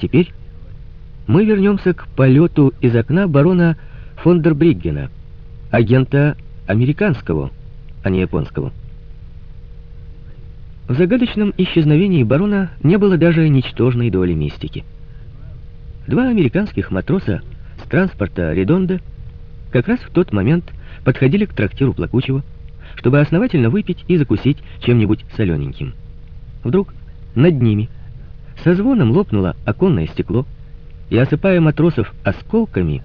Теперь мы вернемся к полету из окна барона Фондербриггена, агента американского, а не японского. В загадочном исчезновении барона не было даже ничтожной доли мистики. Два американских матроса с транспорта «Редонда» как раз в тот момент подходили к трактиру Плакучего, чтобы основательно выпить и закусить чем-нибудь солененьким. Вдруг над ними со звоном лопнуло оконное стекло, и, осыпая матросов осколками,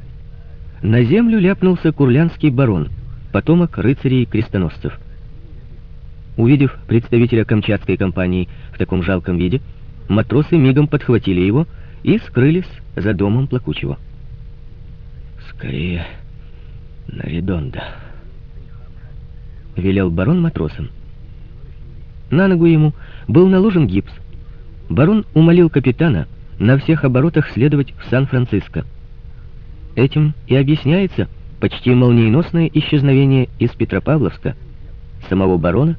на землю ляпнулся курлянский барон, потомок рыцарей-крестоносцев. Увидев представителя камчатской компании в таком жалком виде, матросы мигом подхватили его и скрылись за домом Плакучего. «Скорее на Редонда», — велел барон матросам. На ногу ему был наложен гипс. Барон умолил капитана на всех оборотах следовать в Сан-Франциско. Этим и объясняется почти молниеносное исчезновение из Петропавловска самого барона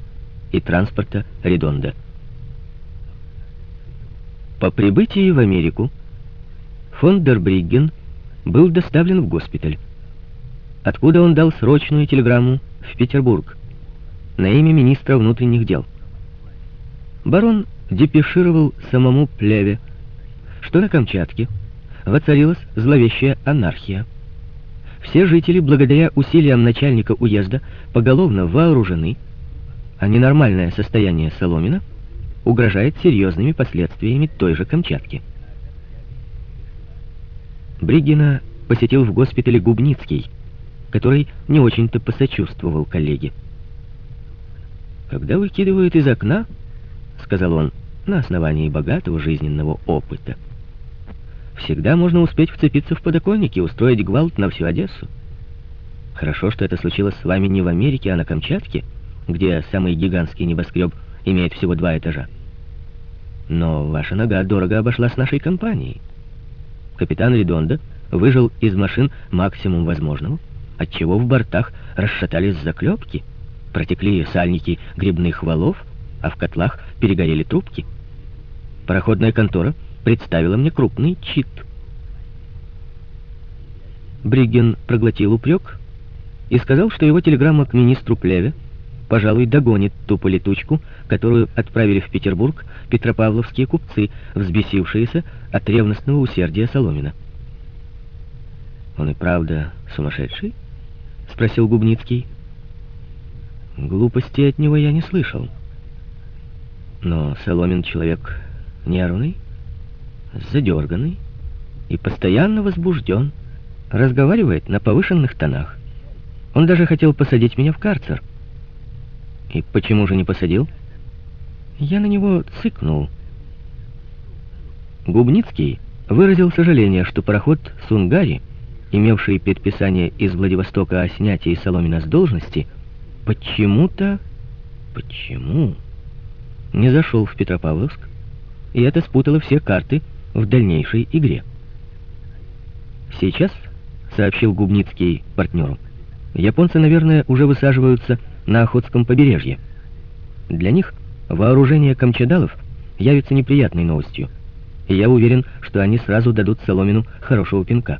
и транспорта Редонда. По прибытии в Америку фон дер Бригген был доставлен в госпиталь, откуда он дал срочную телеграмму в Петербург на имя министра внутренних дел. Барон депешировал самому Плеве, что на Камчатке воцарилась зловещая анархия. Все жители, благодаря усилиям начальника уезда, поголовно вооружены, а ненормальное состояние Соломина угрожает серьезными последствиями той же Камчатки. Бригина посетил в госпитале Губницкий, который не очень-то посочувствовал коллеге. «Когда выкидывают из окна, — сказал он, — на основании богатого жизненного опыта, всегда можно успеть вцепиться в подоконник и устроить гвалт на всю Одессу. Хорошо, что это случилось с вами не в Америке, а на Камчатке — где самый гигантский небоскреб имеет всего два этажа. Но ваша нога дорого обошлась нашей компанией. Капитан Редонда выжил из машин максимум возможного, отчего в бортах расшатались заклепки, протекли сальники грибных валов, а в котлах перегорели трубки. Пароходная контора представила мне крупный чит. Бригген проглотил упрек и сказал, что его телеграмма к министру Плеве пожалуй, догонит ту полетучку, которую отправили в Петербург петропавловские купцы, взбесившиеся от ревностного усердия Соломина. «Он и правда сумасшедший?» — спросил Губницкий. Глупости от него я не слышал. Но Соломин человек нервный, задерганный и постоянно возбужден, разговаривает на повышенных тонах. Он даже хотел посадить меня в карцер — и почему же не посадил? Я на него цыкнул. Губницкий выразил сожаление, что пароход «Сунгари», имевший предписание из Владивостока о снятии Соломина с должности, почему-то... Почему? Не зашел в Петропавловск, и это спутало все карты в дальнейшей игре. Сейчас, сообщил Губницкий партнеру, японцы, наверное, уже высаживаются на Охотском побережье. Для них вооружение камчадалов явится неприятной новостью, и я уверен, что они сразу дадут Соломину хорошего пинка.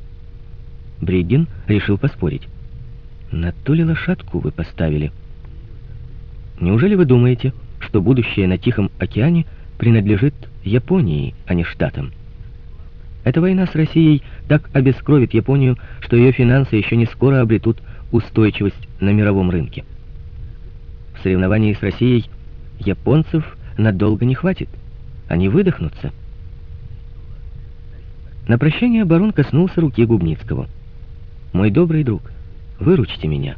Бриггин решил поспорить. На ту ли лошадку вы поставили? Неужели вы думаете, что будущее на Тихом океане принадлежит Японии, а не Штатам? Эта война с Россией так обескровит Японию, что ее финансы еще не скоро обретут устойчивость на мировом рынке соревновании с Россией японцев надолго не хватит. Они выдохнутся. На прощание барон коснулся руки Губницкого. «Мой добрый друг, выручите меня.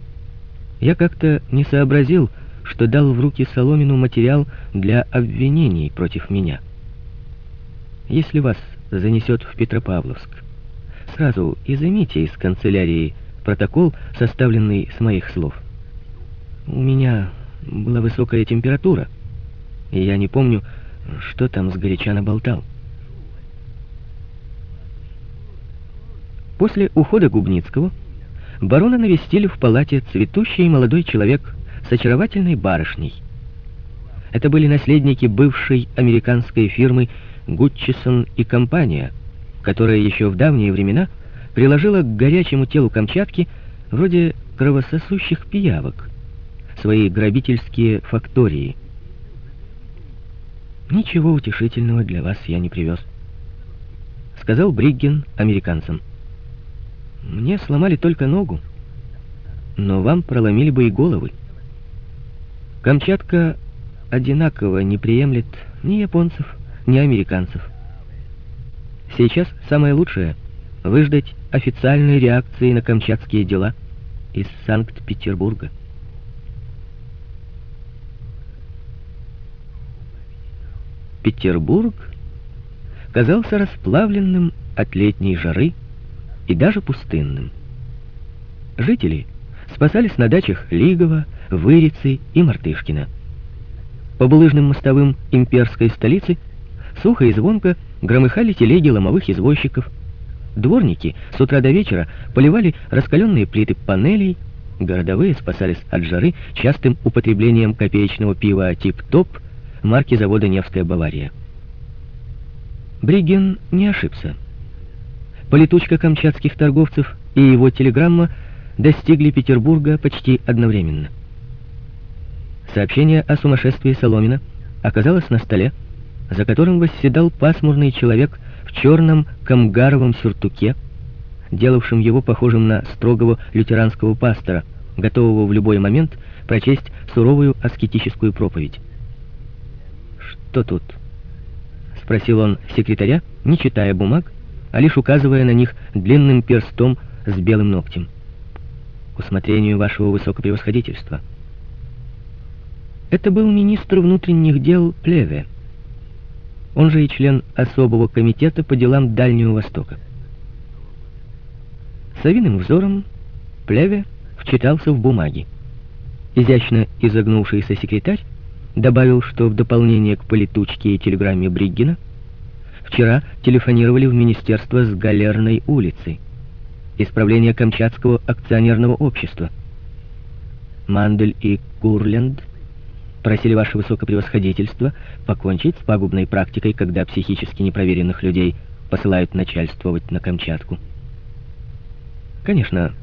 Я как-то не сообразил, что дал в руки Соломину материал для обвинений против меня. Если вас занесет в Петропавловск, сразу изымите из канцелярии протокол, составленный с моих слов. У меня была высокая температура, и я не помню, что там сгоряча наболтал. После ухода Губницкого барона навестили в палате цветущий молодой человек с очаровательной барышней. Это были наследники бывшей американской фирмы «Гутчисон и компания», которая еще в давние времена приложила к горячему телу Камчатки вроде кровососущих пиявок свои грабительские фактории. «Ничего утешительного для вас я не привез», — сказал Бригген американцам. «Мне сломали только ногу, но вам проломили бы и головы. Камчатка одинаково не приемлет ни японцев, ни американцев. Сейчас самое лучшее — выждать официальной реакции на камчатские дела из Санкт-Петербурга. Петербург казался расплавленным от летней жары и даже пустынным. Жители спасались на дачах Лигова, Вырицы и Мартышкина. По булыжным мостовым имперской столицы сухо и звонко громыхали телеги ломовых извозчиков. Дворники с утра до вечера поливали раскаленные плиты панелей, городовые спасались от жары частым употреблением копеечного пива «Тип-Топ» марки завода «Невская Бавария». Бриген не ошибся. Полетучка камчатских торговцев и его телеграмма достигли Петербурга почти одновременно. Сообщение о сумасшествии Соломина оказалось на столе, за которым восседал пасмурный человек в черном камгаровом сюртуке, делавшем его похожим на строгого лютеранского пастора, готового в любой момент прочесть суровую аскетическую проповедь. «Что тут?» — спросил он секретаря, не читая бумаг, а лишь указывая на них длинным перстом с белым ногтем. «К усмотрению вашего высокопревосходительства». Это был министр внутренних дел Плеве. Он же и член особого комитета по делам Дальнего Востока. Савиным взором Плеве вчитался в бумаги. Изящно изогнувшийся секретарь добавил, что в дополнение к полетучке и телеграмме Бриггина вчера телефонировали в министерство с Галерной улицы, исправление Камчатского акционерного общества. Мандель и Курленд просили ваше высокопревосходительство покончить с пагубной практикой, когда психически непроверенных людей посылают начальствовать на Камчатку. Конечно,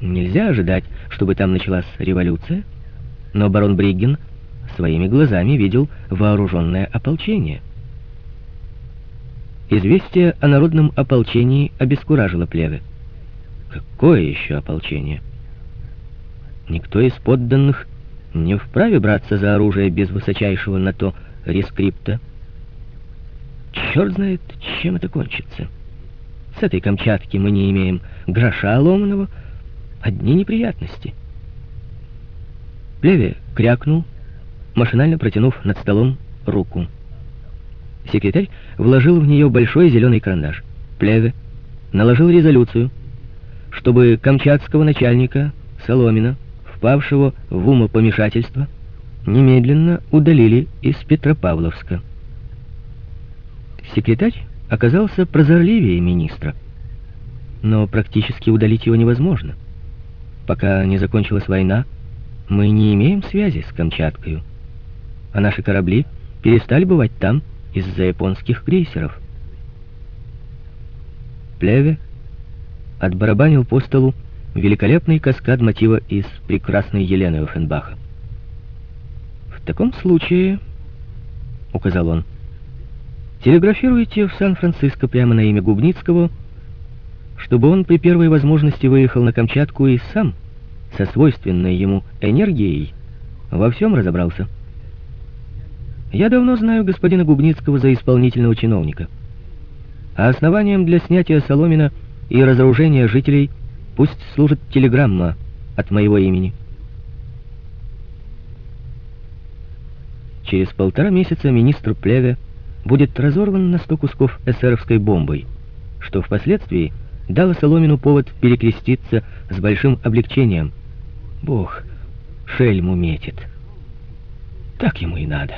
нельзя ожидать, чтобы там началась революция, но барон Бригген своими глазами видел вооруженное ополчение. Известие о народном ополчении обескуражило плевы. Какое еще ополчение? Никто из подданных не вправе браться за оружие без высочайшего на то рескрипта. Черт знает, чем это кончится. С этой Камчатки мы не имеем гроша ломаного, одни неприятности. Плеве крякнул, машинально протянув над столом руку. Секретарь вложил в нее большой зеленый карандаш. Плеве наложил резолюцию, чтобы камчатского начальника Соломина впавшего в умопомешательство, немедленно удалили из Петропавловска. Секретарь оказался прозорливее министра, но практически удалить его невозможно. Пока не закончилась война, мы не имеем связи с Камчаткой, а наши корабли перестали бывать там из-за японских крейсеров. Плеве отбарабанил по столу великолепный каскад мотива из прекрасной Елены Оффенбаха. «В таком случае», — указал он, — «телеграфируйте в Сан-Франциско прямо на имя Губницкого, чтобы он при первой возможности выехал на Камчатку и сам, со свойственной ему энергией, во всем разобрался. Я давно знаю господина Губницкого за исполнительного чиновника, а основанием для снятия Соломина и разоружения жителей — Пусть служит телеграмма от моего имени. Через полтора месяца министр Плеве будет разорван на сто кусков эсеровской бомбой, что впоследствии дало Соломину повод перекреститься с большим облегчением. Бог шельму метит. Так ему и надо.